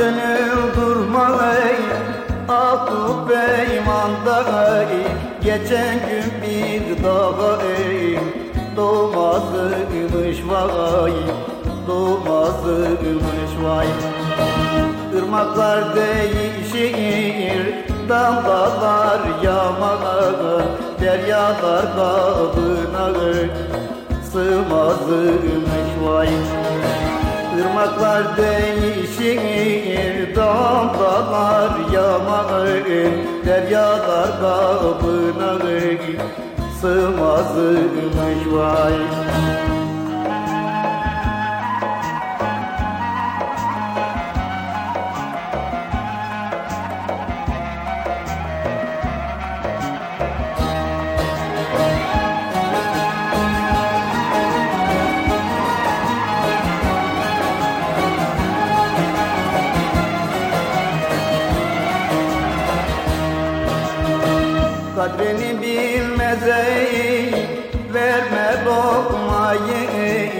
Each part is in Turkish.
Gönül durmalı Akıl peymanda ey Geçen gün bir daha ey Doğmazmış vay Doğmazmış vay Irmaklar değişir Damlalar yamağa Deryalar kabına Sığmazmış vay Müzik Irmaklar değişir, damlalar yamağı, deryalar kabına sığmazmış vay. Kadrini bilmez ey Verme lokmayı.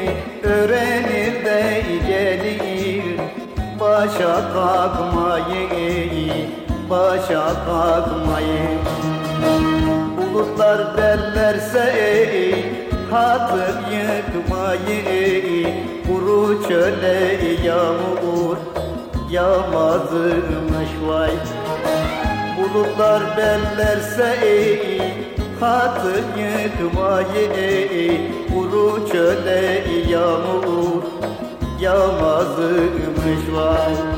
Öğrenir de gelir Başa kalkmayı. Başa kalkmayı. Bulutlar bellerse ey Hatır yıkmayı. Kuru çöle yağmur Yağmazmış vay bulutlar bellerse ey Hatı yıkmayı ey. Kuru çöle yağmur Yağmazmış var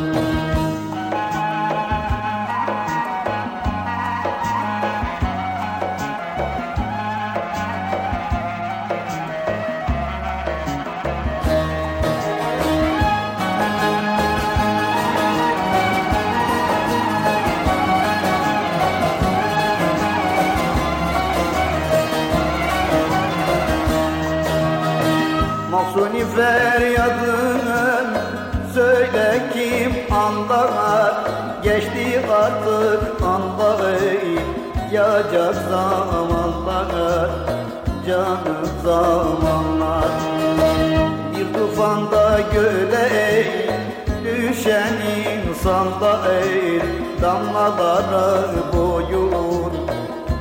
Mahsuni feryadın Söyle kim anlar. Geçti artık anlar Yağacak zamanlar Canım zamanlar. Bir tufanda göle Düşen insanda ey. Damlalara boyun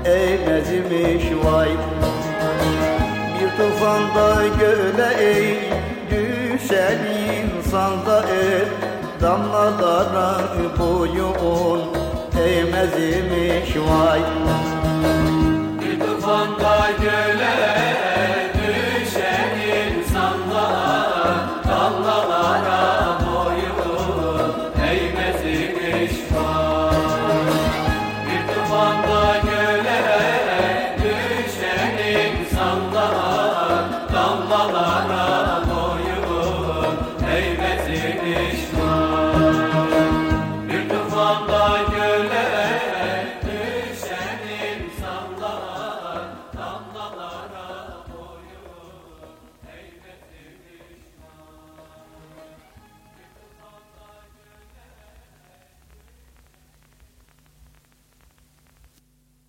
Eğmezmiş vay tufanda göle ey Düşen insanda er Damlalara boyun Eğmez imiş vay